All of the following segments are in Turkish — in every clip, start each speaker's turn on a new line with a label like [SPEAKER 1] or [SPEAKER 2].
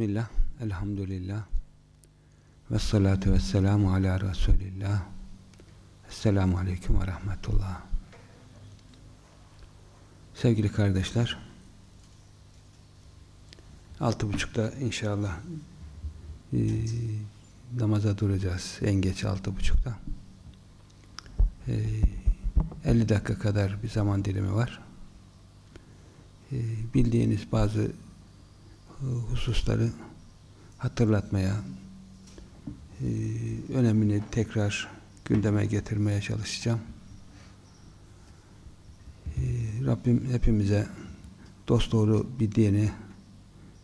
[SPEAKER 1] Bismillah, elhamdülillah, ve salatu ve selamu ala Resulillah. Esselamu aleyküm ve rahmetullah. Sevgili kardeşler, altı buçukta inşallah e, namaza duracağız. En geç altı buçukta. E, 50 dakika kadar bir zaman dilimi var. E, bildiğiniz bazı hususları hatırlatmaya, e, önemini tekrar gündeme getirmeye çalışacağım. E, Rabbim hepimize dosdoğru bir dini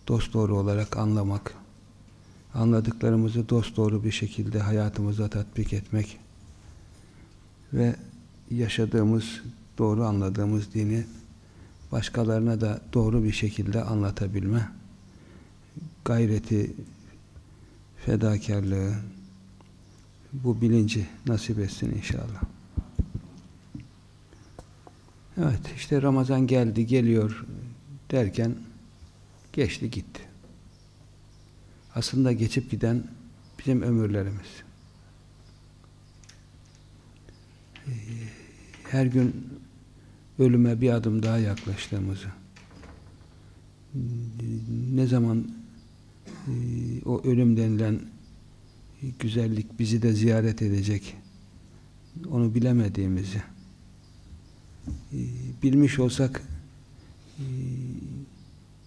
[SPEAKER 1] dosdoğru olarak anlamak, anladıklarımızı dosdoğru bir şekilde hayatımıza tatbik etmek ve yaşadığımız, doğru anladığımız dini başkalarına da doğru bir şekilde anlatabilme gayreti, fedakarlığı, bu bilinci nasip etsin inşallah. Evet, işte Ramazan geldi, geliyor derken geçti gitti. Aslında geçip giden bizim ömürlerimiz. Her gün ölüme bir adım daha yaklaştığımızı, ne zaman o ölüm denilen güzellik bizi de ziyaret edecek onu bilemediğimizi ee, bilmiş olsak ee,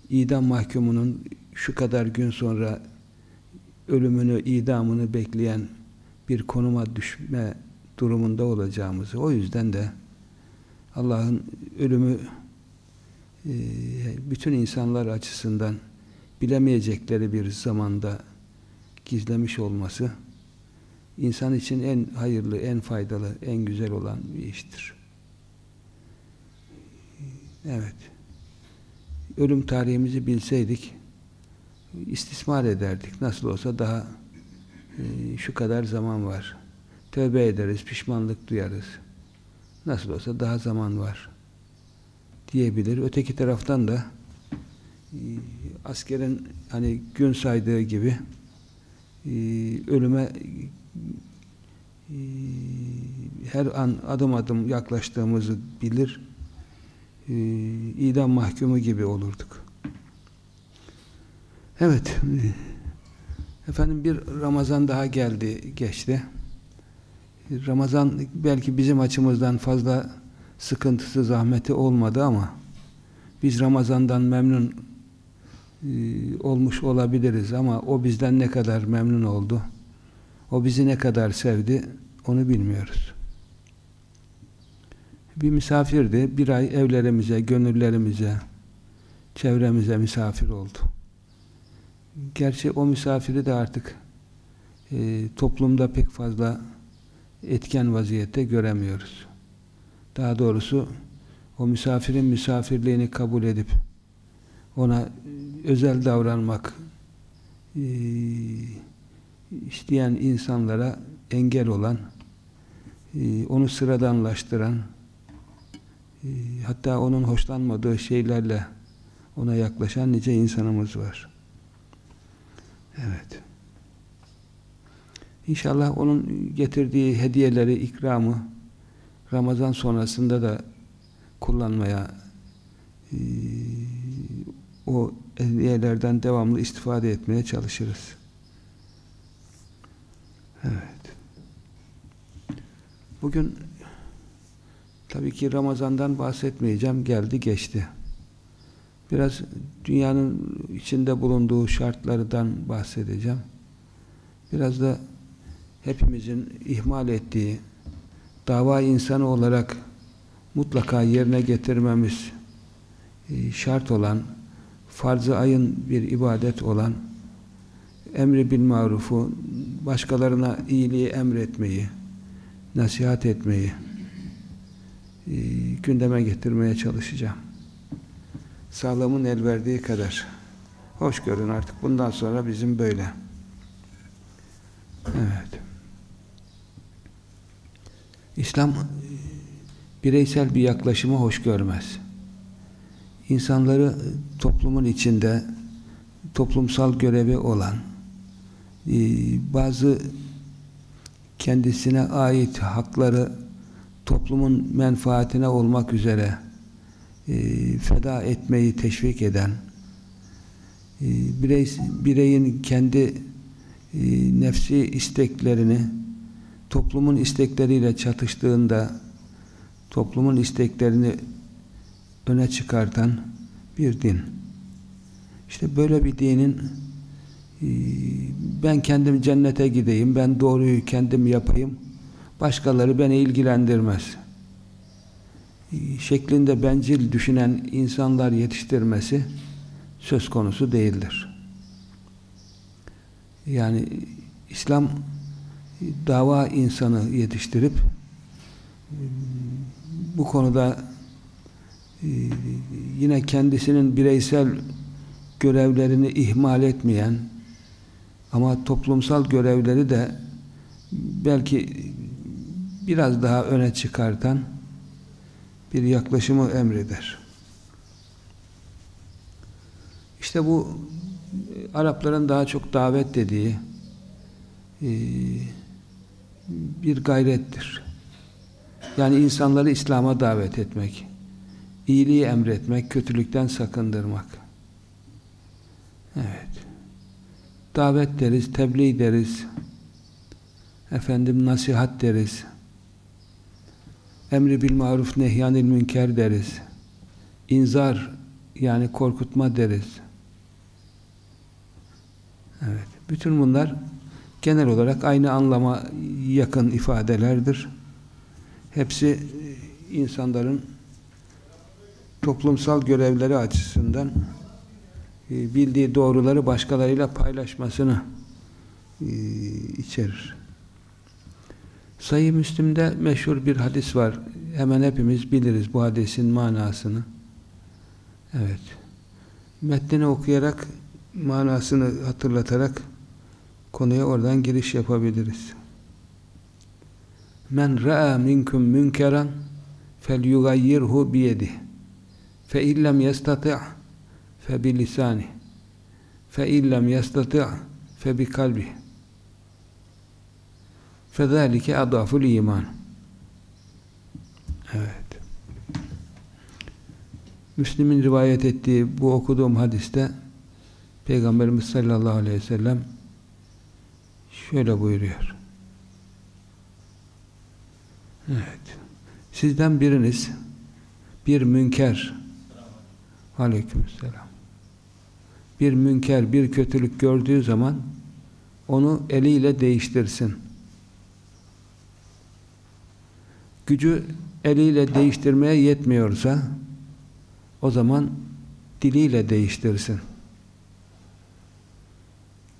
[SPEAKER 1] idam mahkumunun şu kadar gün sonra ölümünü, idamını bekleyen bir konuma düşme durumunda olacağımızı. O yüzden de Allah'ın ölümü bütün insanlar açısından bilemeyecekleri bir zamanda gizlemiş olması insan için en hayırlı, en faydalı, en güzel olan bir iştir. Evet. Ölüm tarihimizi bilseydik istismar ederdik. Nasıl olsa daha e, şu kadar zaman var. Tövbe ederiz, pişmanlık duyarız. Nasıl olsa daha zaman var diyebilir. Öteki taraftan da askerin hani gün saydığı gibi e, ölüme e, her an adım adım yaklaştığımızı bilir idam mahkumu gibi olurduk. Evet efendim bir Ramazan daha geldi geçti. Ramazan belki bizim açımızdan fazla sıkıntısı zahmeti olmadı ama biz Ramazan'dan memnun olmuş olabiliriz ama o bizden ne kadar memnun oldu o bizi ne kadar sevdi onu bilmiyoruz. Bir misafirdi bir ay evlerimize, gönüllerimize çevremize misafir oldu. Gerçi o misafiri de artık e, toplumda pek fazla etken vaziyette göremiyoruz. Daha doğrusu o misafirin misafirliğini kabul edip ona özel davranmak e, isteyen insanlara engel olan e, onu sıradanlaştıran e, hatta onun hoşlanmadığı şeylerle ona yaklaşan nice insanımız var. Evet. İnşallah onun getirdiği hediyeleri, ikramı Ramazan sonrasında da kullanmaya o hediyelerden devamlı istifade etmeye çalışırız. Evet. Bugün tabii ki Ramazan'dan bahsetmeyeceğim. Geldi geçti. Biraz dünyanın içinde bulunduğu şartlardan bahsedeceğim. Biraz da hepimizin ihmal ettiği dava insanı olarak mutlaka yerine getirmemiz e, şart olan farz-ı ayın bir ibadet olan emri bil marufu başkalarına iyiliği emretmeyi nasihat etmeyi e, gündeme getirmeye çalışacağım. Sağlığımın el verdiği kadar. Hoş görün artık. Bundan sonra bizim böyle. Evet. İslam bireysel bir yaklaşımı hoş görmez. İnsanları toplumun içinde toplumsal görevi olan e, bazı kendisine ait hakları toplumun menfaatine olmak üzere e, feda etmeyi teşvik eden e, birey, bireyin kendi e, nefsi isteklerini toplumun istekleriyle çatıştığında toplumun isteklerini öne çıkartan bir din. İşte böyle bir dinin e, ben kendim cennete gideyim, ben doğruyu kendim yapayım, başkaları beni ilgilendirmez. E, şeklinde bencil düşünen insanlar yetiştirmesi söz konusu değildir. Yani İslam dava insanı yetiştirip bu konuda e, yine kendisinin bireysel görevlerini ihmal etmeyen ama toplumsal görevleri de belki biraz daha öne çıkartan bir yaklaşımı emreder. İşte bu Arapların daha çok davet dediği e, bir gayrettir. Yani insanları İslam'a davet etmek, iyiliği emretmek, kötülükten sakındırmak. Evet. Davet deriz, tebliğ deriz. Efendim nasihat deriz. Emri bil maruf nehyanil münker deriz. İnzar yani korkutma deriz. Evet. Bütün bunlar genel olarak aynı anlama yakın ifadelerdir. Hepsi insanların toplumsal görevleri açısından e, bildiği doğruları başkalarıyla paylaşmasını e, içerir. Sayı Müslim'de meşhur bir hadis var. Hemen hepimiz biliriz bu hadisin manasını. Evet. Metnini okuyarak manasını hatırlatarak konuya oradan giriş yapabiliriz. Men ra'a minkum münkeran felyugayyirhu biyedih fe bilisani fe illem yestati' fe bi kalbi fezalike adaful iman evet Müslim'in rivayet ettiği bu okuduğum hadiste Peygamberimiz sallallahu aleyhi ve sellem şöyle buyuruyor. Evet. Sizden biriniz bir münker aleykümselam bir münker, bir kötülük gördüğü zaman onu eliyle değiştirsin. Gücü eliyle değiştirmeye yetmiyorsa o zaman diliyle değiştirsin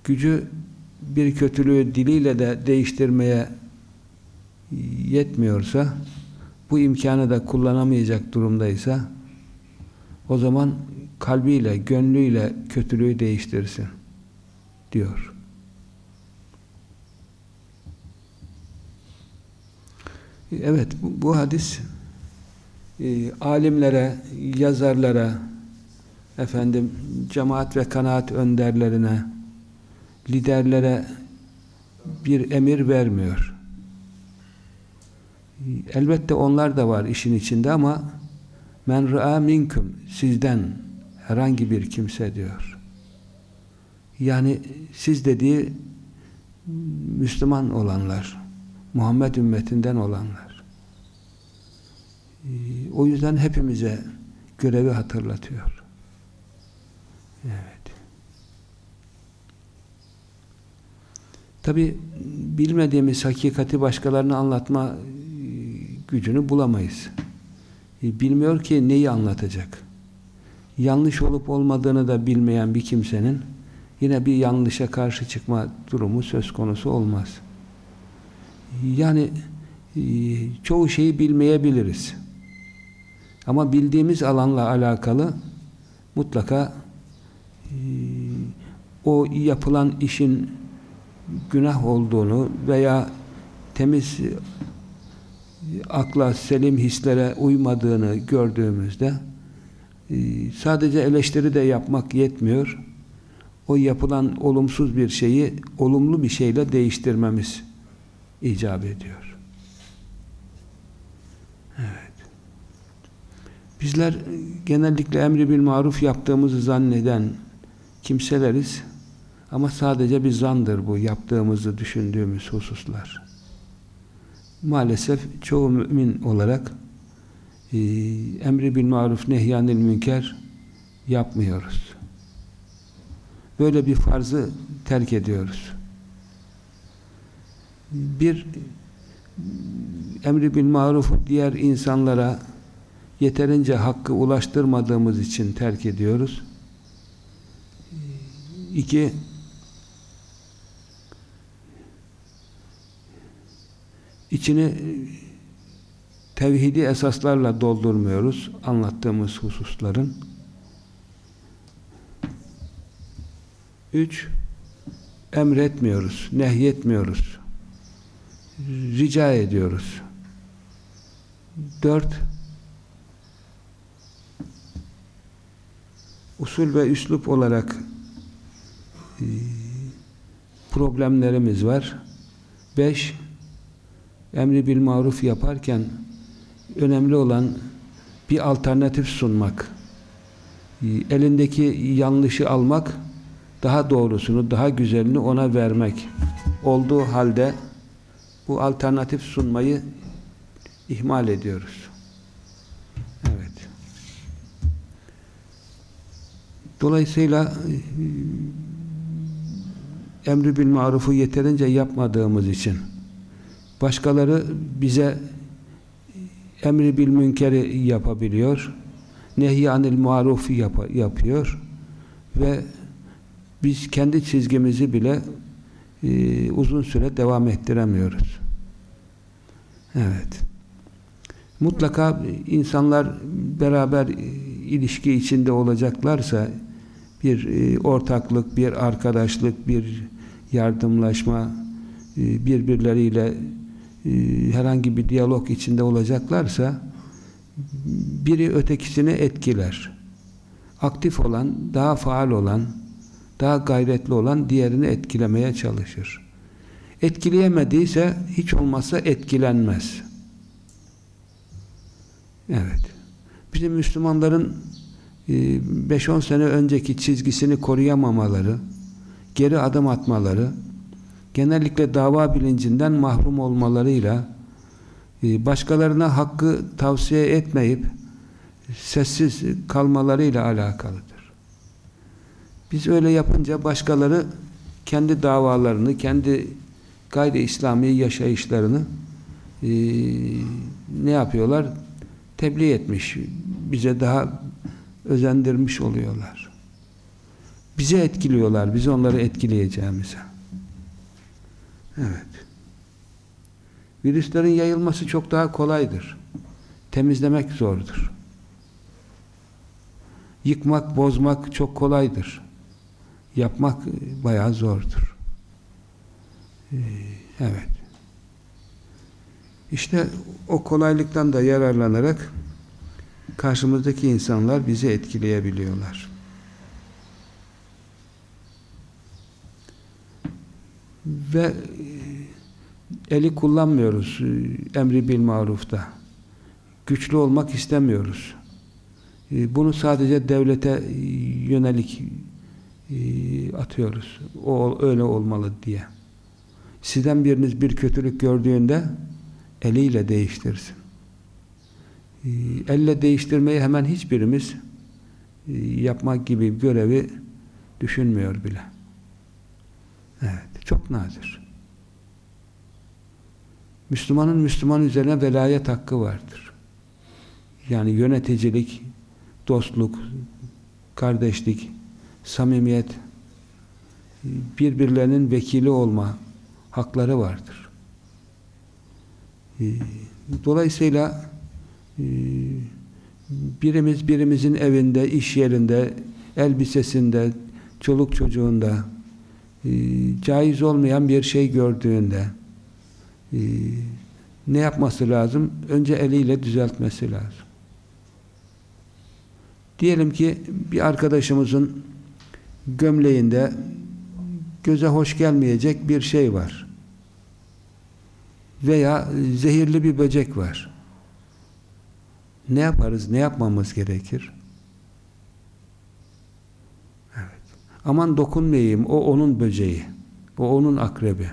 [SPEAKER 1] gücü bir kötülüğü diliyle de değiştirmeye yetmiyorsa bu imkanı da kullanamayacak durumdaysa o zaman kalbiyle, gönlüyle kötülüğü değiştirsin diyor. Evet, bu, bu hadis e, alimlere, yazarlara, efendim cemaat ve kanaat önderlerine, liderlere bir emir vermiyor. Elbette onlar da var işin içinde ama men ra'a minkum sizden herhangi bir kimse diyor. Yani siz dediği Müslüman olanlar, Muhammed ümmetinden olanlar. O yüzden hepimize görevi hatırlatıyor. Evet. Tabi bilmediğimiz hakikati başkalarına anlatma gücünü bulamayız. E, bilmiyor ki neyi anlatacak. Yanlış olup olmadığını da bilmeyen bir kimsenin yine bir yanlışa karşı çıkma durumu söz konusu olmaz. Yani e, çoğu şeyi bilmeyebiliriz. Ama bildiğimiz alanla alakalı mutlaka o yapılan işin günah olduğunu veya temiz akla, selim hislere uymadığını gördüğümüzde e, sadece eleştiri de yapmak yetmiyor. o yapılan olumsuz bir şeyi olumlu bir şeyle değiştirmemiz icap ediyor. Evet. Bizler genellikle emri bil maruf yaptığımızı zanneden kimseleriz. Ama sadece bir zandır bu yaptığımızı düşündüğümüz hususlar. Maalesef çoğu mümin olarak e, emri bil maruf nehyanil münker yapmıyoruz. Böyle bir farzı terk ediyoruz. Bir emri bil maruf diğer insanlara yeterince hakkı ulaştırmadığımız için terk ediyoruz. İki, içini tevhidi esaslarla doldurmuyoruz anlattığımız hususların. Üç, emretmiyoruz, nehyetmiyoruz. Rica ediyoruz. Dört, usul ve üslup olarak e, problemlerimiz var. Beş, emri bil maruf yaparken önemli olan bir alternatif sunmak. Elindeki yanlışı almak, daha doğrusunu, daha güzelini ona vermek. Olduğu halde bu alternatif sunmayı ihmal ediyoruz. Evet. Dolayısıyla e, emri bil marufu yeterince yapmadığımız için başkaları bize emri bil münkeri yapabiliyor nehyanil maruf yap yapıyor ve biz kendi çizgimizi bile e, uzun süre devam ettiremiyoruz. Evet. Mutlaka insanlar beraber ilişki içinde olacaklarsa bir e, ortaklık, bir arkadaşlık, bir yardımlaşma, e, birbirleriyle herhangi bir diyalog içinde olacaklarsa biri ötekisini etkiler. Aktif olan, daha faal olan, daha gayretli olan diğerini etkilemeye çalışır. Etkileyemediyse hiç olmazsa etkilenmez. Evet. Bizim Müslümanların 5-10 e, sene önceki çizgisini koruyamamaları, geri adım atmaları, genellikle dava bilincinden mahrum olmalarıyla e, başkalarına hakkı tavsiye etmeyip sessiz kalmalarıyla alakalıdır. Biz öyle yapınca başkaları kendi davalarını, kendi gayri İslami yaşayışlarını e, ne yapıyorlar? Tebliğ etmiş. Bize daha özendirmiş oluyorlar. Bize etkiliyorlar. Biz onları etkileyeceğimize. Evet. Virüslerin yayılması çok daha kolaydır. Temizlemek zordur. Yıkmak, bozmak çok kolaydır yapmak bayağı zordur. Ee, evet. İşte o kolaylıktan da yararlanarak karşımızdaki insanlar bizi etkileyebiliyorlar. Ve e, eli kullanmıyoruz e, emri bil marufta. Güçlü olmak istemiyoruz. E, bunu sadece devlete yönelik e, atıyoruz. O öyle olmalı diye. Sizden biriniz bir kötülük gördüğünde eliyle değiştirsin. Elle değiştirmeyi hemen hiçbirimiz yapmak gibi görevi düşünmüyor bile. Evet, çok nadir. Müslümanın Müslüman üzerine velayet hakkı vardır. Yani yöneticilik, dostluk, kardeşlik, samimiyet, birbirlerinin vekili olma hakları vardır. Ee, dolayısıyla e, birimiz birimizin evinde, iş yerinde, elbisesinde, çoluk çocuğunda e, caiz olmayan bir şey gördüğünde e, ne yapması lazım? Önce eliyle düzeltmesi lazım. Diyelim ki bir arkadaşımızın gömleğinde göze hoş gelmeyecek bir şey var. Veya zehirli bir böcek var. Ne yaparız? Ne yapmamız gerekir? Evet. Aman dokunmayayım. O onun böceği. O onun akrebi.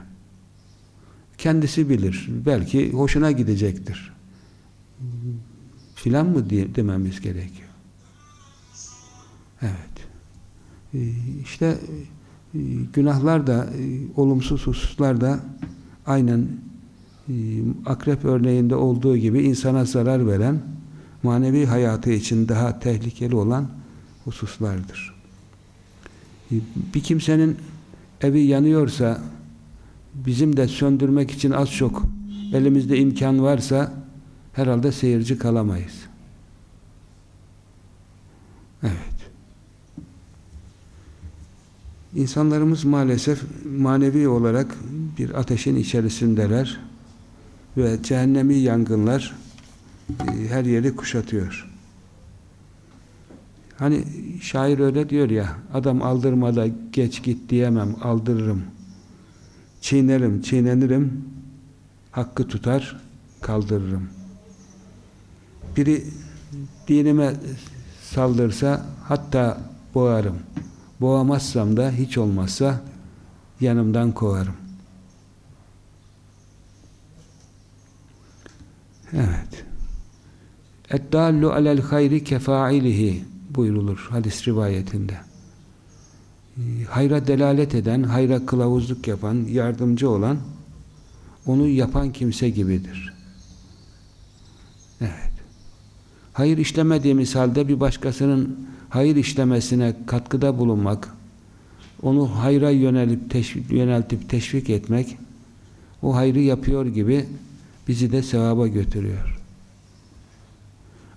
[SPEAKER 1] Kendisi bilir. Belki hoşuna gidecektir. Filan mı diye dememiz gerekiyor. Evet. Ee, işte e, günahlar da e, olumsuz hususlar da aynen e, akrep örneğinde olduğu gibi insana zarar veren manevi hayatı için daha tehlikeli olan hususlardır. Bir kimsenin evi yanıyorsa bizim de söndürmek için az çok elimizde imkan varsa herhalde seyirci kalamayız. Evet. İnsanlarımız maalesef manevi olarak bir ateşin içerisindeler ve cehennemi yangınlar e, her yeri kuşatıyor. Hani şair öyle diyor ya, adam aldırmada geç git diyemem, aldırırım. Çiğnerim, çiğnenirim, hakkı tutar, kaldırırım. Biri dinime saldırsa hatta boğarım. Boğamazsam da hiç olmazsa yanımdan kovarım. Evet. Eddallu alel hayri kefailihi buyurulur hadis rivayetinde. Hayra delalet eden, hayra kılavuzluk yapan, yardımcı olan onu yapan kimse gibidir. Evet. Hayır işlemediğimiz halde bir başkasının hayır işlemesine katkıda bulunmak, onu hayra yönelip teşvik, yöneltip teşvik etmek, o hayrı yapıyor gibi bizi de sevaba götürüyor.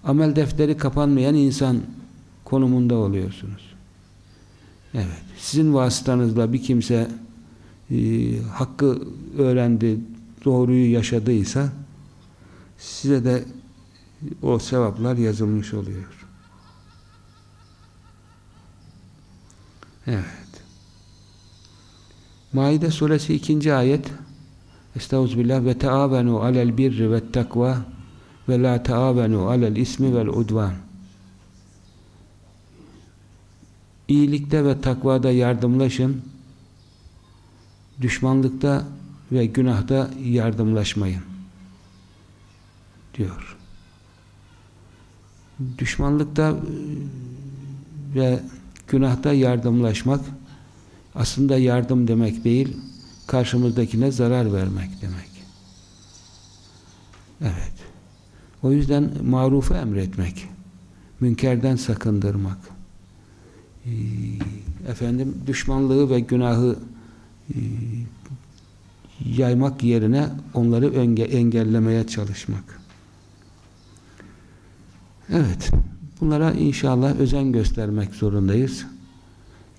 [SPEAKER 1] Amel defteri kapanmayan insan konumunda oluyorsunuz. Evet. Sizin vasıtanızla bir kimse e, hakkı öğrendi, doğruyu yaşadıysa size de o sevaplar yazılmış oluyor. Evet. Maide suresi ikinci ayet Estağfirullah ve taavenu alel birri ve takva ve la taavenu alel ismi vel udvan İyilikte ve takvada yardımlaşın düşmanlıkta ve günahta yardımlaşmayın diyor. Düşmanlıkta ve günahta yardımlaşmak aslında yardım demek değil, karşımızdakine zarar vermek demek. Evet. O yüzden marufu emretmek, münkerden sakındırmak, efendim düşmanlığı ve günahı e, yaymak yerine onları engellemeye çalışmak. Evet. Bunlara inşallah özen göstermek zorundayız.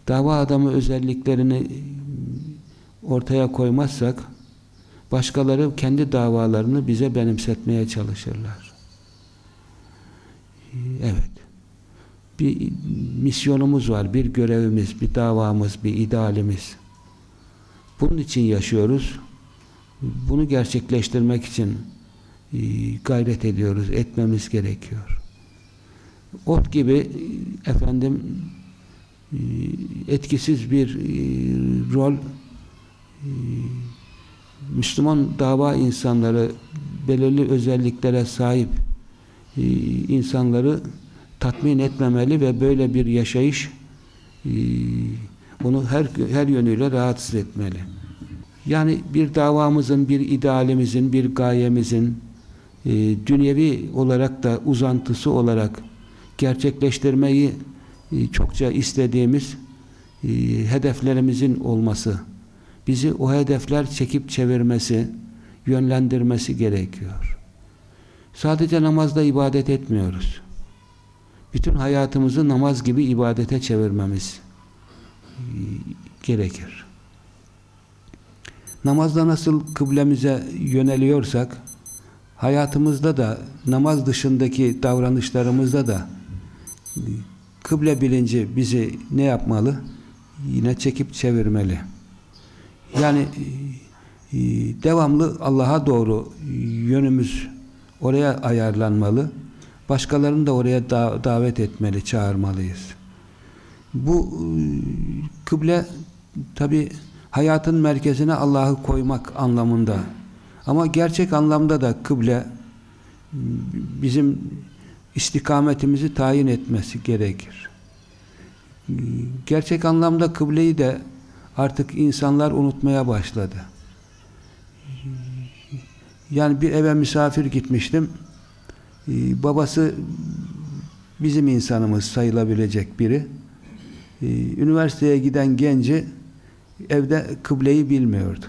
[SPEAKER 1] Dava adamı özelliklerini ortaya koymazsak başkaları kendi davalarını bize benimsetmeye çalışırlar. Evet. Bir misyonumuz var, bir görevimiz, bir davamız, bir idealimiz. Bunun için yaşıyoruz. Bunu gerçekleştirmek için e, gayret ediyoruz, etmemiz gerekiyor ot gibi efendim e, etkisiz bir e, rol Müslüman dava insanları belirli özelliklere sahip insanları tatmin etmemeli ve böyle bir yaşayış onu her her yönüyle rahatsız etmeli. Yani bir davamızın, bir idealimizin, bir gayemizin dünyevi olarak da uzantısı olarak gerçekleştirmeyi e, çokça istediğimiz e, hedeflerimizin olması, bizi o hedefler çekip çevirmesi, yönlendirmesi gerekiyor. Sadece namazda ibadet etmiyoruz. Bütün hayatımızı namaz gibi ibadete çevirmemiz e, gerekir. Namazda nasıl kıblemize yöneliyorsak, hayatımızda da namaz dışındaki davranışlarımızda da kıble bilinci bizi ne yapmalı? yine çekip çevirmeli. Yani e, devamlı Allah'a doğru yönümüz oraya ayarlanmalı. Başkalarını da oraya da davet etmeli, çağırmalıyız. Bu e, kıble tabi hayatın merkezine Allah'ı koymak anlamında. Ama gerçek anlamda da kıble bizim istikametimizi tayin etmesi gerekir. Gerçek anlamda kıbleyi de artık insanlar unutmaya başladı. Yani bir eve misafir gitmiştim. Babası bizim insanımız sayılabilecek biri. Üniversiteye giden genci evde kıbleyi bilmiyordu.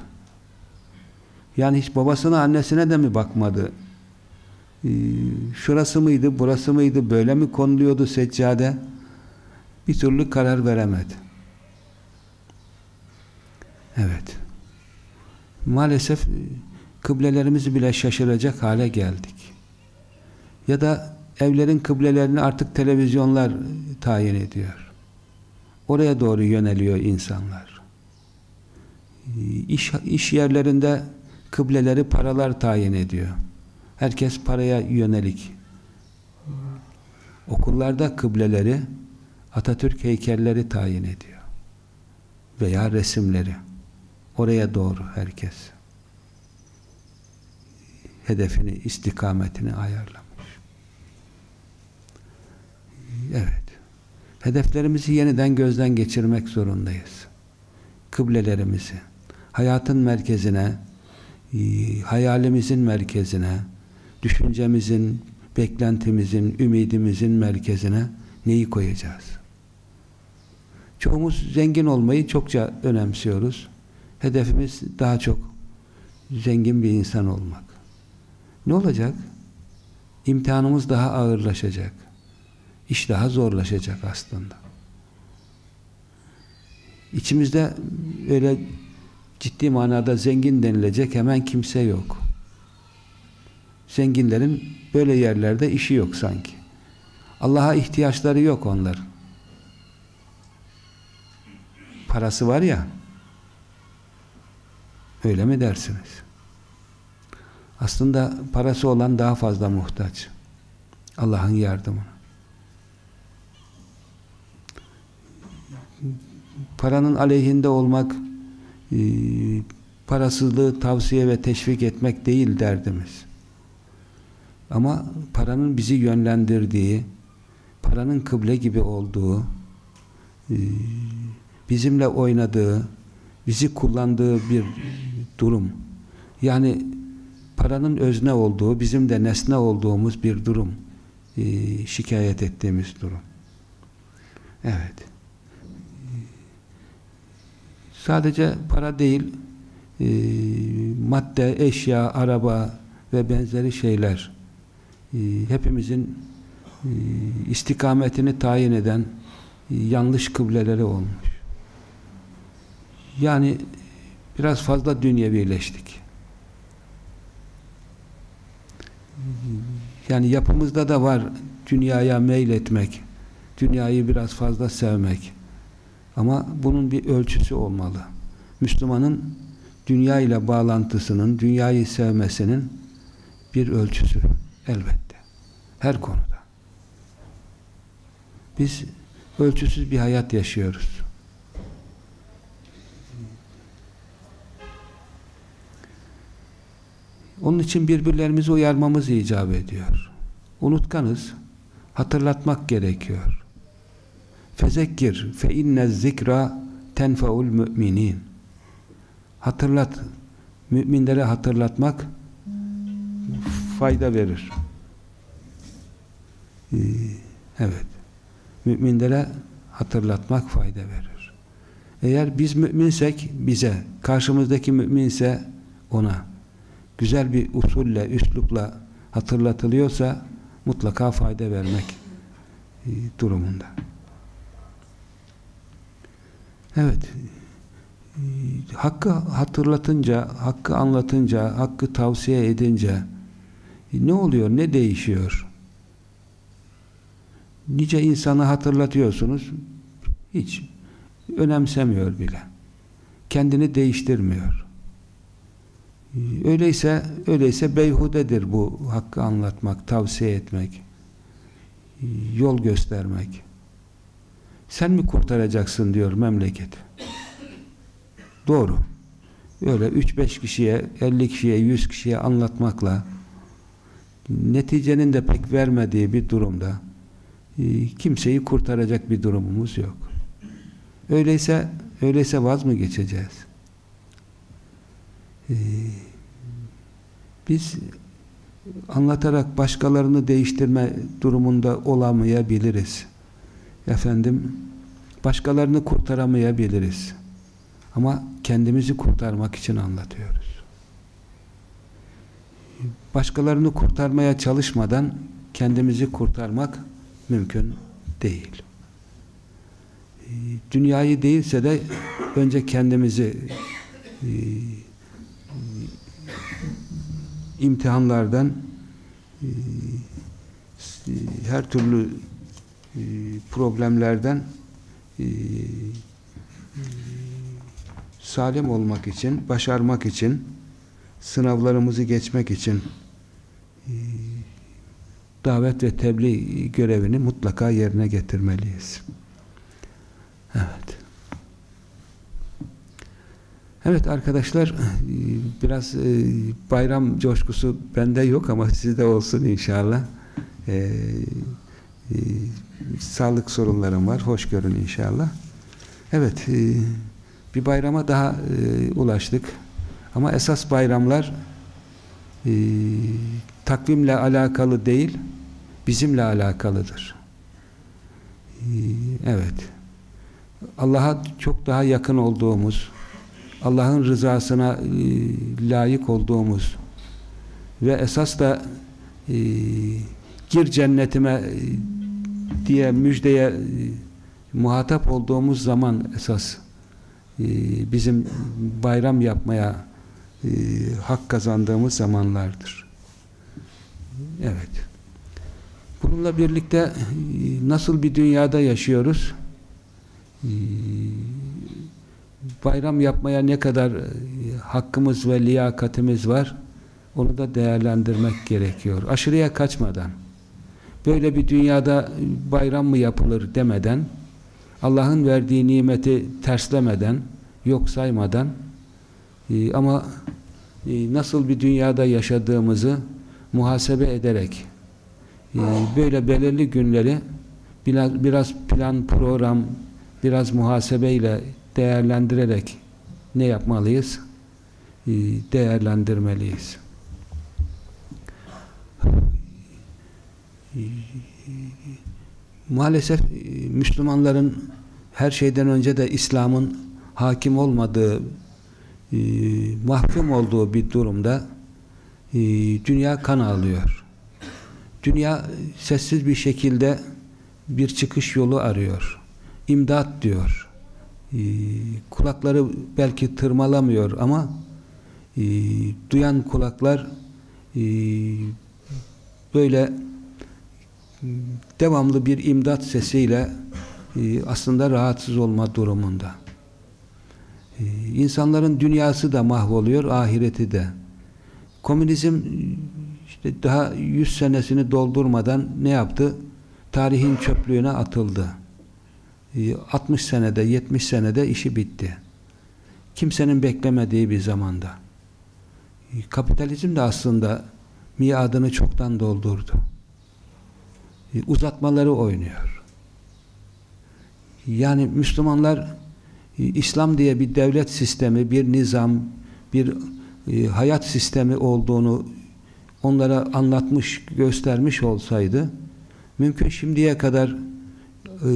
[SPEAKER 1] Yani hiç babasına annesine de mi bakmadı? Ee, şurası mıydı, burası mıydı, böyle mi konuluyordu seccade? Bir türlü karar veremedi. Evet. Maalesef e, kıblelerimizi bile şaşıracak hale geldik. Ya da evlerin kıblelerini artık televizyonlar tayin ediyor. Oraya doğru yöneliyor insanlar. İş, iş yerlerinde kıbleleri paralar tayin ediyor. Herkes paraya yönelik. Okullarda kıbleleri Atatürk heykelleri tayin ediyor. Veya resimleri. Oraya doğru herkes. Hedefini, istikametini ayarlamış. Evet. Hedeflerimizi yeniden gözden geçirmek zorundayız. Kıblelerimizi. Hayatın merkezine, hayalimizin merkezine, düşüncemizin, beklentimizin, ümidimizin merkezine neyi koyacağız? Çoğumuz zengin olmayı çokça önemsiyoruz. Hedefimiz daha çok zengin bir insan olmak. Ne olacak? İmtihanımız daha ağırlaşacak. İş daha zorlaşacak aslında. İçimizde öyle ciddi manada zengin denilecek hemen kimse yok. Zenginlerin böyle yerlerde işi yok sanki. Allah'a ihtiyaçları yok onların. Parası var ya öyle mi dersiniz? Aslında parası olan daha fazla muhtaç. Allah'ın yardımına. Paranın aleyhinde olmak e, parasızlığı tavsiye ve teşvik etmek değil derdimiz. Ama paranın bizi yönlendirdiği, paranın kıble gibi olduğu, e, bizimle oynadığı, bizi kullandığı bir durum. Yani paranın özne olduğu, bizim de nesne olduğumuz bir durum. E, şikayet ettiğimiz durum. Evet. Sadece para değil, e, madde, eşya, araba ve benzeri şeyler e, hepimizin e, istikametini tayin eden e, yanlış kıbleleri olmuş. Yani biraz fazla dünyevileştik. Yani yapımızda da var dünyaya meyletmek, dünyayı biraz fazla sevmek. Ama bunun bir ölçüsü olmalı. Müslümanın dünya ile bağlantısının, dünyayı sevmesinin bir ölçüsü elbette. Her konuda. Biz ölçüsüz bir hayat yaşıyoruz. Onun için birbirlerimizi uyarmamız icap ediyor. Unutkanız. Hatırlatmak gerekiyor. Fezekkir fe inne zikra tenfeul müminin. Hatırlat. Müminlere hatırlatmak fayda verir. Ee, evet. Müminlere hatırlatmak fayda verir. Eğer biz müminsek bize, karşımızdaki müminse ona güzel bir usulle, üslupla hatırlatılıyorsa mutlaka fayda vermek e, durumunda. Evet. Hakkı hatırlatınca, hakkı anlatınca, hakkı tavsiye edince ne oluyor, ne değişiyor? Nice insanı hatırlatıyorsunuz, hiç önemsemiyor bile. Kendini değiştirmiyor. Öyleyse öyleyse beyhudedir bu hakkı anlatmak, tavsiye etmek, yol göstermek. Sen mi kurtaracaksın diyor memleket. Doğru. Öyle 3-5 kişiye, 50 kişiye, 100 kişiye anlatmakla neticenin de pek vermediği bir durumda e, kimseyi kurtaracak bir durumumuz yok. Öyleyse öyleyse vaz mı geçeceğiz? Ee, biz anlatarak başkalarını değiştirme durumunda olamayabiliriz. Efendim başkalarını kurtaramayabiliriz. Ama kendimizi kurtarmak için anlatıyoruz. Başkalarını kurtarmaya çalışmadan kendimizi kurtarmak mümkün değil. Dünyayı değilse de önce kendimizi e, imtihanlardan e, her türlü problemlerden salim olmak için, başarmak için, sınavlarımızı geçmek için e, davet ve tebliğ görevini mutlaka yerine getirmeliyiz. Evet. Evet arkadaşlar e, biraz e, bayram coşkusu bende yok ama sizde olsun inşallah. Ee, e, sağlık sorunlarım var. Hoş görün inşallah. Evet. E, bir bayrama daha e, ulaştık. Ama esas bayramlar e, takvimle alakalı değil, bizimle alakalıdır. Evet. Allah'a çok daha yakın olduğumuz, Allah'ın rızasına layık olduğumuz ve esas da gir cennetime diye müjdeye e, muhatap olduğumuz zaman esas ee, bizim bayram yapmaya e, hak kazandığımız zamanlardır. Evet. Bununla birlikte e, nasıl bir dünyada yaşıyoruz? E, bayram yapmaya ne kadar hakkımız ve liyakatimiz var? Onu da değerlendirmek gerekiyor. Aşırıya kaçmadan. Böyle bir dünyada bayram mı yapılır demeden Allah'ın verdiği nimeti terslemeden, yok saymadan e, ama e, nasıl bir dünyada yaşadığımızı muhasebe ederek e, böyle belirli günleri biraz, biraz plan, program, biraz muhasebeyle değerlendirerek ne yapmalıyız? E, değerlendirmeliyiz. Maalesef e, Müslümanların her şeyden önce de İslam'ın hakim olmadığı e, mahkum olduğu bir durumda e, dünya kan ağlıyor. Dünya sessiz bir şekilde bir çıkış yolu arıyor. İmdat diyor. Kulakları belki tırmalamıyor ama duyan kulaklar böyle devamlı bir imdat sesiyle e, aslında rahatsız olma durumunda. E, insanların dünyası da mahvoluyor, ahireti de. Komünizm işte daha 100 senesini doldurmadan ne yaptı? Tarihin çöplüğüne atıldı. 60 e, senede, 70 senede işi bitti. Kimsenin beklemediği bir zamanda. Kapitalizm de aslında miadını çoktan doldurdu. E, uzatmaları oynuyor. Yani Müslümanlar e, İslam diye bir devlet sistemi, bir nizam, bir e, hayat sistemi olduğunu onlara anlatmış, göstermiş olsaydı mümkün şimdiye kadar e,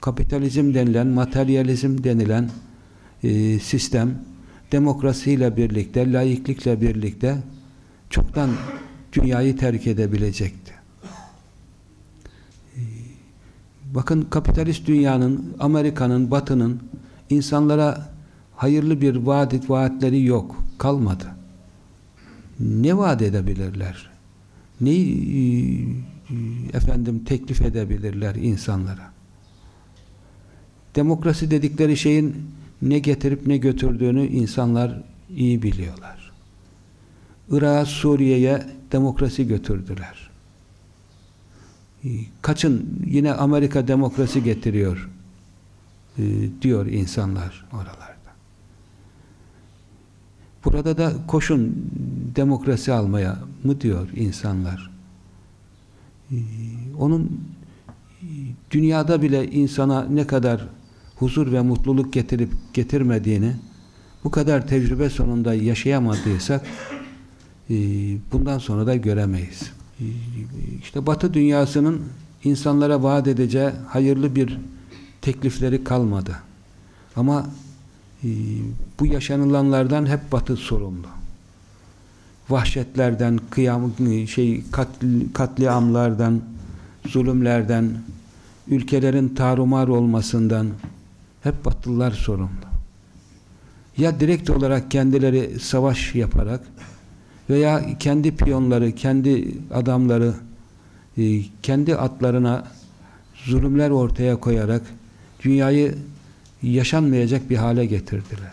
[SPEAKER 1] kapitalizm denilen, materyalizm denilen e, sistem demokrasiyle birlikte, laiklikle birlikte çoktan dünyayı terk edebilecekti. Bakın kapitalist dünyanın, Amerika'nın, Batı'nın insanlara hayırlı bir vaat, vaatleri yok. Kalmadı. Ne vaat edebilirler? Ne e, efendim teklif edebilirler insanlara? Demokrasi dedikleri şeyin ne getirip ne götürdüğünü insanlar iyi biliyorlar. Irak'a, Suriye'ye demokrasi götürdüler. Kaçın yine Amerika demokrasi getiriyor e, diyor insanlar oralarda. Burada da koşun demokrasi almaya mı diyor insanlar. E, onun dünyada bile insana ne kadar huzur ve mutluluk getirip getirmediğini bu kadar tecrübe sonunda yaşayamadıysak bundan sonra da göremeyiz. İşte Batı dünyasının insanlara vaat edeceği hayırlı bir teklifleri kalmadı. Ama e, bu yaşanılanlardan hep Batı sorumlu. Vahşetlerden, kıyam, şey, katli, katliamlardan, zulümlerden, ülkelerin tarumar olmasından hep Batılılar sorumlu. Ya direkt olarak kendileri savaş yaparak veya kendi piyonları, kendi adamları e, kendi atlarına zulümler ortaya koyarak dünyayı yaşanmayacak bir hale getirdiler.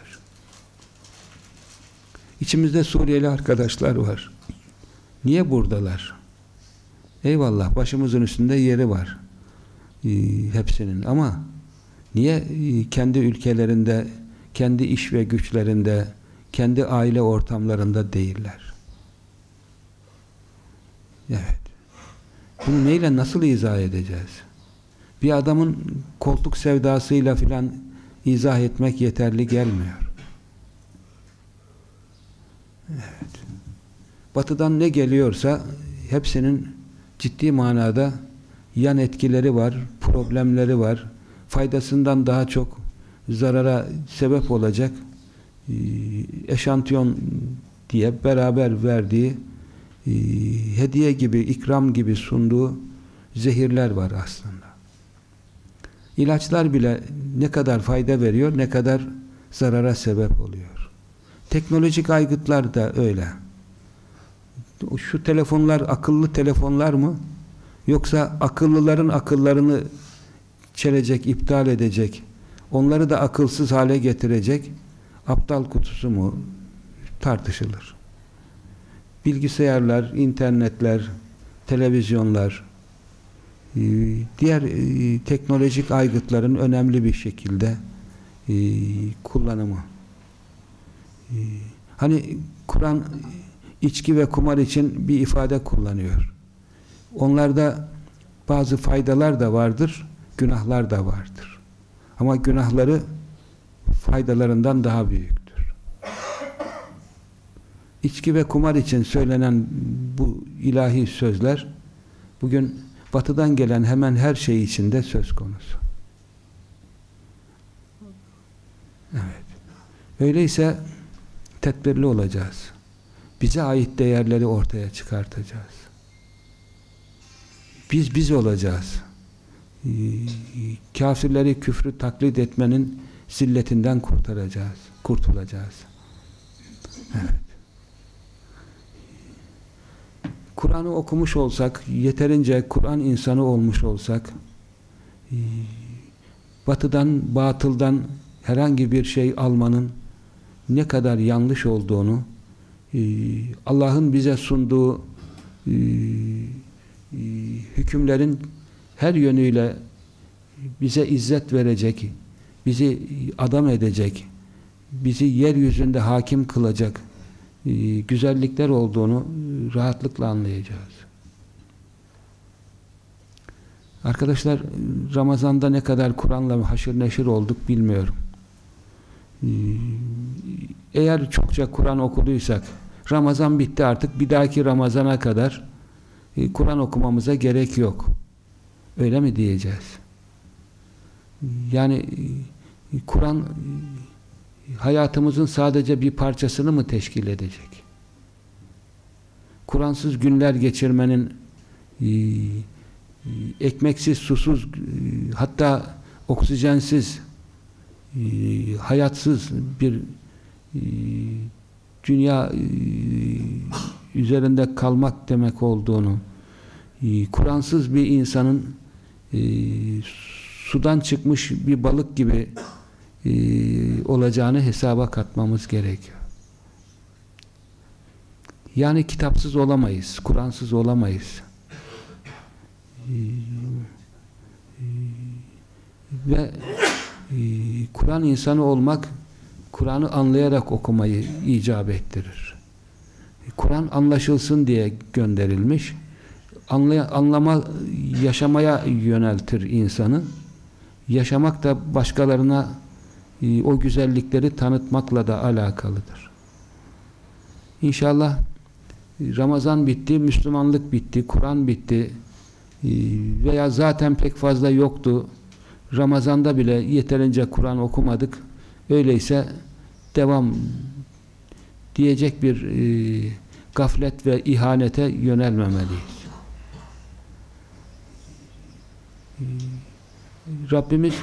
[SPEAKER 1] İçimizde Suriyeli arkadaşlar var. Niye buradalar? Eyvallah başımızın üstünde yeri var. Ee, hepsinin ama niye e, kendi ülkelerinde, kendi iş ve güçlerinde, kendi aile ortamlarında değiller? Evet. Bunu neyle nasıl izah edeceğiz? Bir adamın koltuk sevdasıyla filan izah etmek yeterli gelmiyor. Evet. Batıdan ne geliyorsa hepsinin ciddi manada yan etkileri var, problemleri var. Faydasından daha çok zarara sebep olacak eşantiyon diye beraber verdiği hediye gibi, ikram gibi sunduğu zehirler var aslında. İlaçlar bile ne kadar fayda veriyor, ne kadar zarara sebep oluyor. Teknolojik aygıtlar da öyle. Şu telefonlar akıllı telefonlar mı? Yoksa akıllıların akıllarını çelecek, iptal edecek, onları da akılsız hale getirecek aptal kutusu mu? Tartışılır. Bilgisayarlar, internetler, televizyonlar, e, diğer e, teknolojik aygıtların önemli bir şekilde e, kullanımı. Hani Kur'an içki ve kumar için bir ifade kullanıyor. Onlarda bazı faydalar da vardır, günahlar da vardır. Ama günahları faydalarından daha büyüktür. İçki ve kumar için söylenen bu ilahi sözler bugün batıdan gelen hemen her şey içinde söz konusu. Evet. Öyleyse tedbirli olacağız. Bize ait değerleri ortaya çıkartacağız. Biz biz olacağız. Ee, kafirleri küfrü taklit etmenin zilletinden kurtaracağız. Kurtulacağız. Evet. Kur'an'ı okumuş olsak, yeterince Kur'an insanı olmuş olsak, e, batıdan, batıldan herhangi bir şey almanın ne kadar yanlış olduğunu, e, Allah'ın bize sunduğu e, hükümlerin her yönüyle bize izzet verecek, bizi adam edecek, bizi yeryüzünde hakim kılacak güzellikler olduğunu rahatlıkla anlayacağız. Arkadaşlar Ramazan'da ne kadar Kur'an'la haşır neşir olduk bilmiyorum. E, eğer çokça Kur'an okuduysak Ramazan bitti artık bir dahaki Ramazan'a kadar e, Kur'an okumamıza gerek yok. Öyle mi diyeceğiz? Yani Kur'an hayatımızın sadece bir parçasını mı teşkil edecek? Kur'ansız günler geçirmenin e, e, ekmeksiz, susuz e, hatta oksijensiz hayatsız bir dünya üzerinde kalmak demek olduğunu Kur'ansız bir insanın sudan çıkmış bir balık gibi e, olacağını hesaba katmamız gerekiyor. Yani kitapsız olamayız, Kur'ansız olamayız. E, e, ve Kur'an insanı olmak Kur'an'ı anlayarak okumayı icap ettirir. Kur'an anlaşılsın diye gönderilmiş. Anlay anlama, yaşamaya yöneltir insanı. Yaşamak da başkalarına o güzellikleri tanıtmakla da alakalıdır. İnşallah Ramazan bitti, Müslümanlık bitti, Kur'an bitti e, veya zaten pek fazla yoktu. Ramazanda bile yeterince Kur'an okumadık. Öyleyse devam diyecek bir e, gaflet ve ihanete yönelmemeliyiz. E, Rabbimiz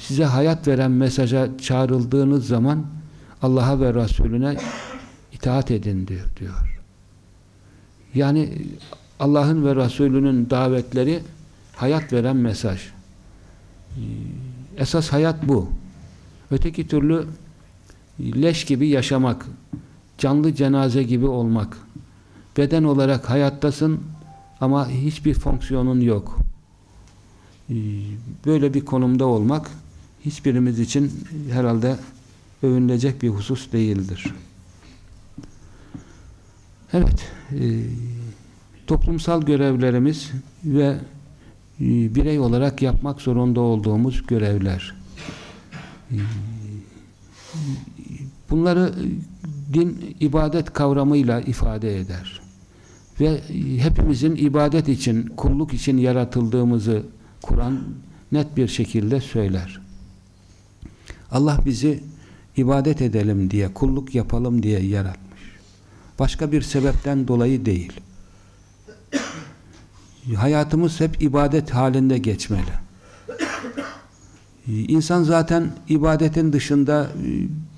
[SPEAKER 1] size hayat veren mesaja çağrıldığınız zaman Allah'a ve Resulüne itaat edin diyor. diyor. Yani Allah'ın ve Resulünün davetleri hayat veren mesaj. E, esas hayat bu. Öteki türlü leş gibi yaşamak, canlı cenaze gibi olmak, beden olarak hayattasın ama hiçbir fonksiyonun yok. Ee, böyle bir konumda olmak hiçbirimiz için herhalde övünülecek bir husus değildir. Evet, e, toplumsal görevlerimiz ve e, birey olarak yapmak zorunda olduğumuz görevler. E, bunları din ibadet kavramıyla ifade eder. Ve hepimizin ibadet için, kulluk için yaratıldığımızı Kur'an net bir şekilde söyler. Allah bizi ibadet edelim diye, kulluk yapalım diye yaratmış. Başka bir sebepten dolayı değil. Hayatımız hep ibadet halinde geçmeli. İnsan zaten ibadetin dışında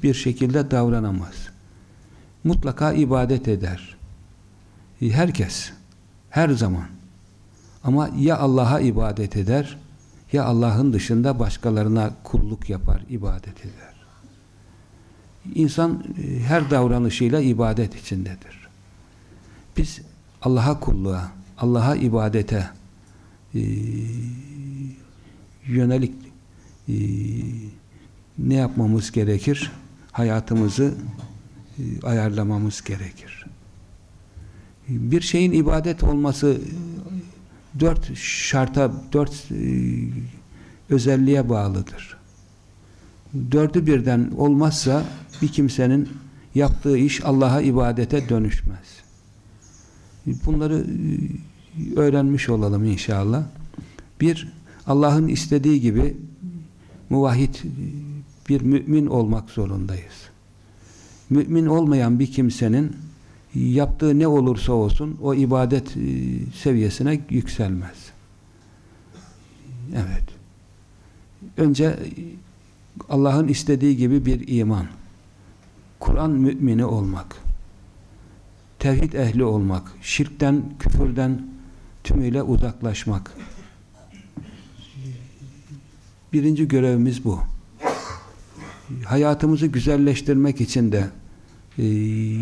[SPEAKER 1] bir şekilde davranamaz. Mutlaka ibadet eder. Herkes, her zaman. Ama ya Allah'a ibadet eder ya Allah'ın dışında başkalarına kulluk yapar, ibadet eder. İnsan e, her davranışıyla ibadet içindedir. Biz Allah'a kulluğa, Allah'a ibadete e, yönelik e, ne yapmamız gerekir? Hayatımızı e, ayarlamamız gerekir. Bir şeyin ibadet olması dört şarta, dört e, özelliğe bağlıdır. Dördü birden olmazsa bir kimsenin yaptığı iş Allah'a ibadete dönüşmez. Bunları e, öğrenmiş olalım inşallah. Bir, Allah'ın istediği gibi muvahhid bir mümin olmak zorundayız. Mümin olmayan bir kimsenin yaptığı ne olursa olsun o ibadet e, seviyesine yükselmez. Evet. Önce Allah'ın istediği gibi bir iman. Kur'an mümini olmak. Tevhid ehli olmak. Şirkten, küfürden tümüyle uzaklaşmak. Birinci görevimiz bu. Hayatımızı güzelleştirmek için de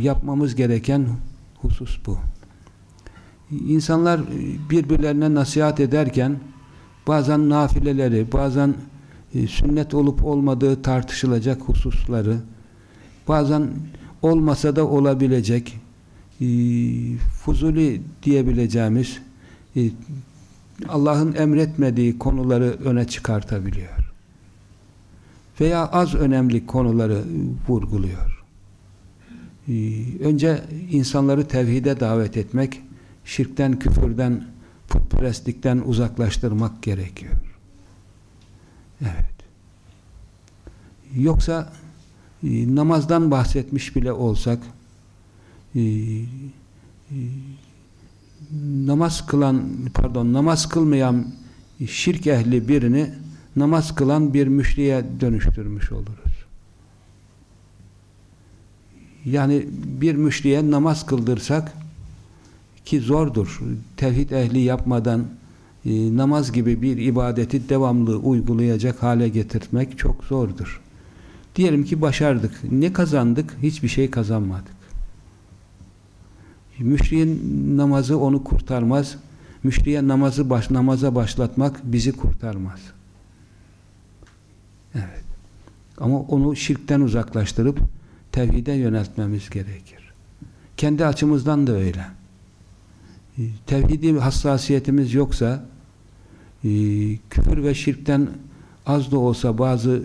[SPEAKER 1] yapmamız gereken husus bu. İnsanlar birbirlerine nasihat ederken bazen nafileleri, bazen e, sünnet olup olmadığı tartışılacak hususları, bazen olmasa da olabilecek e, fuzuli diyebileceğimiz Allah'ın emretmediği konuları öne çıkartabiliyor. Veya az önemli konuları vurguluyor. Ee, önce insanları tevhide davet etmek, şirkten, küfürden, putperestlikten uzaklaştırmak gerekiyor. Evet. Yoksa e, namazdan bahsetmiş bile olsak e, e, namaz kılan pardon namaz kılmayan şirk ehli birini namaz kılan bir müşriye dönüştürmüş oluruz. Yani bir müşriye namaz kıldırsak ki zordur. Tevhid ehli yapmadan e, namaz gibi bir ibadeti devamlı uygulayacak hale getirmek çok zordur. Diyelim ki başardık. Ne kazandık? Hiçbir şey kazanmadık. Müşriğin namazı onu kurtarmaz. Müşriye namazı baş, namaza başlatmak bizi kurtarmaz. Evet. Ama onu şirkten uzaklaştırıp tevhide yöneltmemiz gerekir. Kendi açımızdan da öyle. Ee, tevhidi hassasiyetimiz yoksa e, küfür ve şirkten az da olsa bazı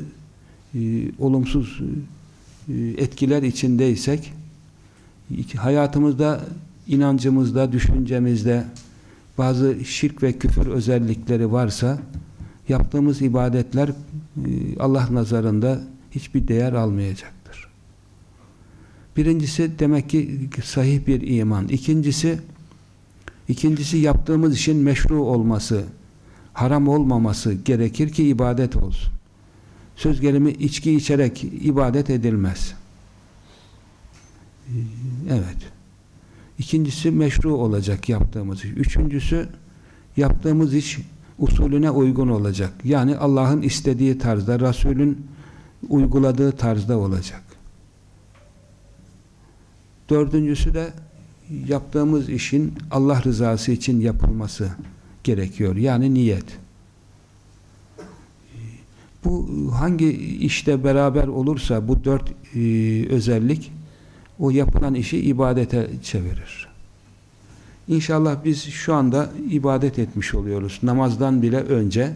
[SPEAKER 1] e, olumsuz e, etkiler içindeysek hayatımızda, inancımızda, düşüncemizde bazı şirk ve küfür özellikleri varsa yaptığımız ibadetler Allah nazarında hiçbir değer almayacaktır. Birincisi demek ki sahih bir iman. İkincisi ikincisi yaptığımız işin meşru olması, haram olmaması gerekir ki ibadet olsun. Söz gelimi içki içerek ibadet edilmez. Evet. İkincisi meşru olacak yaptığımız iş. Üçüncüsü yaptığımız iş usulüne uygun olacak. Yani Allah'ın istediği tarzda, Resul'ün uyguladığı tarzda olacak. Dördüncüsü de yaptığımız işin Allah rızası için yapılması gerekiyor. Yani niyet. Bu hangi işte beraber olursa bu dört e, özellik o yapılan işi ibadete çevirir. İnşallah biz şu anda ibadet etmiş oluyoruz. Namazdan bile önce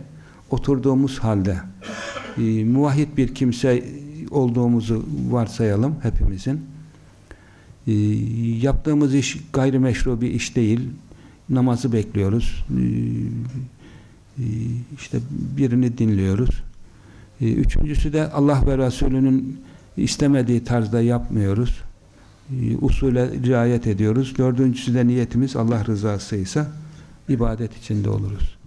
[SPEAKER 1] oturduğumuz halde e, muvahhid bir kimse olduğumuzu varsayalım hepimizin. E, yaptığımız iş gayrimeşru bir iş değil. Namazı bekliyoruz. E, e, işte birini dinliyoruz. E, üçüncüsü de Allah ve Resulünün istemediği tarzda yapmıyoruz. Usule riayet ediyoruz. Dördüncüsü de niyetimiz Allah rızası ise ibadet içinde oluruz.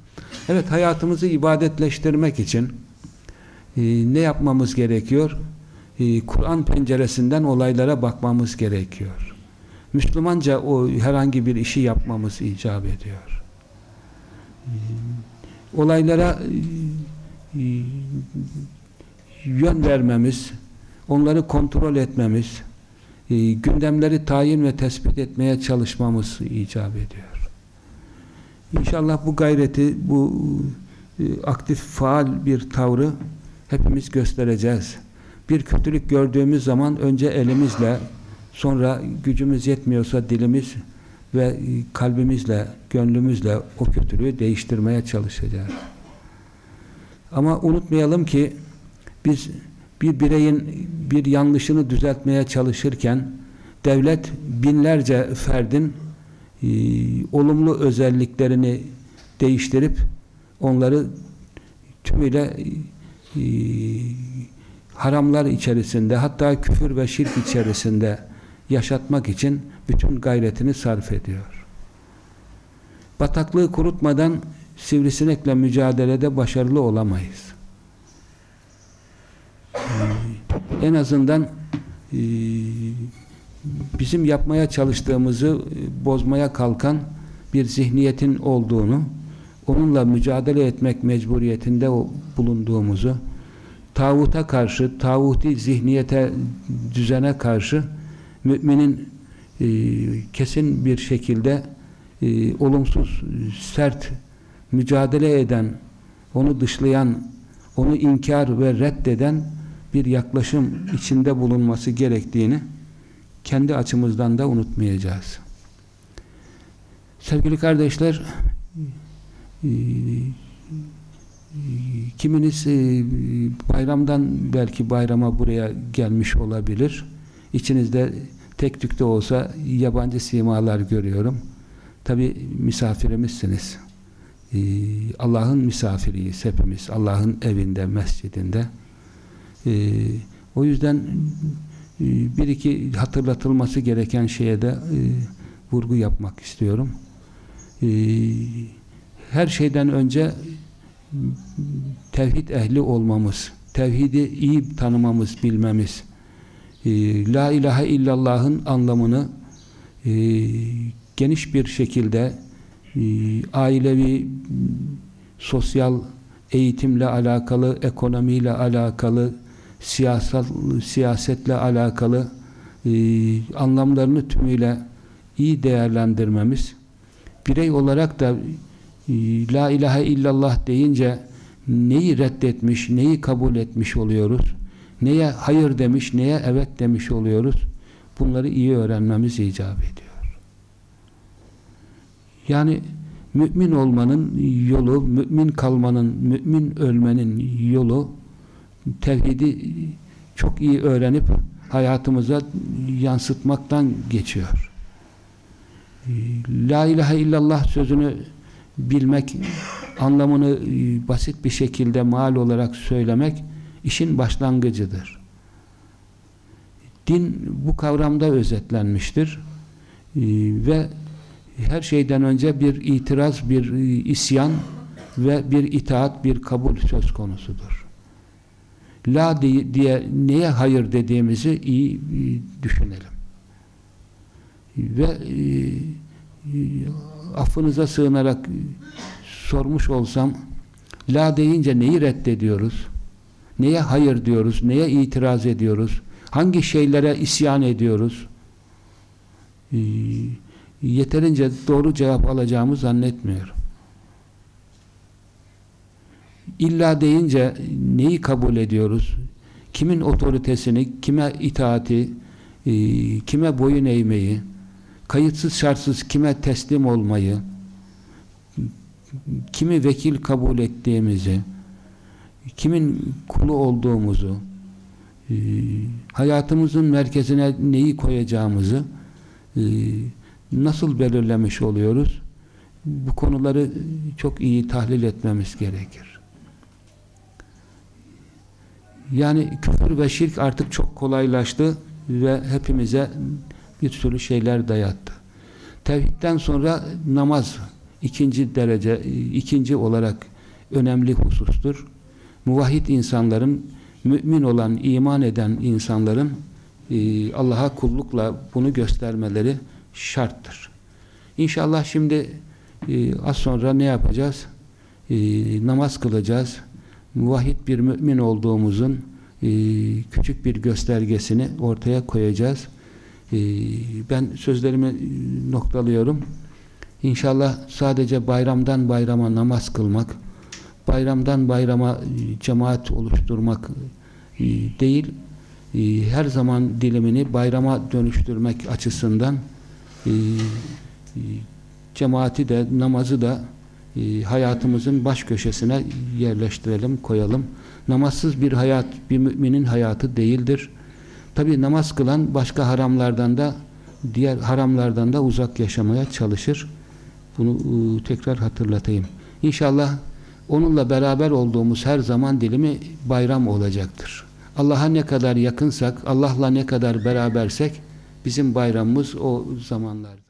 [SPEAKER 1] Evet hayatımızı ibadetleştirmek için e, ne yapmamız gerekiyor? E, Kur'an penceresinden olaylara bakmamız gerekiyor. Müslümanca o herhangi bir işi yapmamız icap ediyor. E, olaylara e, yön vermemiz, onları kontrol etmemiz, gündemleri tayin ve tespit etmeye çalışmamız icap ediyor. İnşallah bu gayreti, bu aktif, faal bir tavrı hepimiz göstereceğiz. Bir kötülük gördüğümüz zaman önce elimizle, sonra gücümüz yetmiyorsa dilimiz ve kalbimizle, gönlümüzle o kötülüğü değiştirmeye çalışacağız. Ama unutmayalım ki biz bir bireyin bir yanlışını düzeltmeye çalışırken devlet binlerce ferdin e, olumlu özelliklerini değiştirip onları tümüyle e, haramlar içerisinde hatta küfür ve şirk içerisinde yaşatmak için bütün gayretini sarf ediyor. Bataklığı kurutmadan sivrisinekle mücadelede başarılı olamayız. en azından e, bizim yapmaya çalıştığımızı e, bozmaya kalkan bir zihniyetin olduğunu onunla mücadele etmek mecburiyetinde bulunduğumuzu tağuta karşı, tağuti zihniyete, düzene karşı müminin e, kesin bir şekilde e, olumsuz, sert mücadele eden, onu dışlayan, onu inkar ve reddeden bir yaklaşım içinde bulunması gerektiğini kendi açımızdan da unutmayacağız. Sevgili kardeşler e, kiminiz e, bayramdan belki bayrama buraya gelmiş olabilir. İçinizde tek tük olsa yabancı simalar görüyorum. Tabi misafirimizsiniz. E, Allah'ın misafiriyiz hepimiz. Allah'ın evinde, mescidinde. E, o yüzden bir iki hatırlatılması gereken şeye de vurgu yapmak istiyorum. Her şeyden önce tevhid ehli olmamız, tevhidi iyi tanımamız, bilmemiz, e, La ilahe illallah'ın anlamını e, geniş bir şekilde e, ailevi sosyal eğitimle alakalı, ekonomiyle alakalı, siyasal siyasetle alakalı e, anlamlarını tümüyle iyi değerlendirmemiz, birey olarak da La ilahe illallah deyince neyi reddetmiş, neyi kabul etmiş oluyoruz, neye hayır demiş, neye evet demiş oluyoruz, bunları iyi öğrenmemiz icap ediyor. Yani mümin olmanın yolu, mümin kalmanın, mümin ölmenin yolu tevhidi çok iyi öğrenip hayatımıza yansıtmaktan geçiyor. La ilahe illallah sözünü bilmek, anlamını basit bir şekilde mal olarak söylemek işin başlangıcıdır. Din bu kavramda özetlenmiştir. Ve her şeyden önce bir itiraz, bir isyan ve bir itaat, bir kabul söz konusudur. La diye neye hayır dediğimizi iyi düşünelim. Ve e, affınıza sığınarak sormuş olsam la deyince neyi reddediyoruz? Neye hayır diyoruz? Neye itiraz ediyoruz? Hangi şeylere isyan ediyoruz? Ee, yeterince doğru cevap alacağımı zannetmiyorum. İlla deyince neyi kabul ediyoruz? Kimin otoritesini, kime itaati, e, kime boyun eğmeyi, kayıtsız şartsız kime teslim olmayı, kimi vekil kabul ettiğimizi, kimin kulu olduğumuzu, e, hayatımızın merkezine neyi koyacağımızı e, nasıl belirlemiş oluyoruz? Bu konuları çok iyi tahlil etmemiz gerekir. Yani küfür ve şirk artık çok kolaylaştı ve hepimize bir sürü şeyler dayattı. Tevhidden sonra namaz ikinci derece, ikinci olarak önemli husustur. Muvahhid insanların, mümin olan, iman eden insanların e, Allah'a kullukla bunu göstermeleri şarttır. İnşallah şimdi e, az sonra ne yapacağız? E, namaz kılacağız. Muvahhid bir mümin olduğumuzun küçük bir göstergesini ortaya koyacağız. Ben sözlerimi noktalıyorum. İnşallah sadece bayramdan bayrama namaz kılmak, bayramdan bayrama cemaat oluşturmak değil, her zaman dilimini bayrama dönüştürmek açısından cemaati de namazı da hayatımızın baş köşesine yerleştirelim, koyalım. Namazsız bir hayat bir müminin hayatı değildir. Tabi namaz kılan başka haramlardan da diğer haramlardan da uzak yaşamaya çalışır. Bunu ıı, tekrar hatırlatayım. İnşallah onunla beraber olduğumuz her zaman dilimi bayram olacaktır. Allah'a ne kadar yakınsak, Allah'la ne kadar berabersek bizim bayramımız o zamanlar.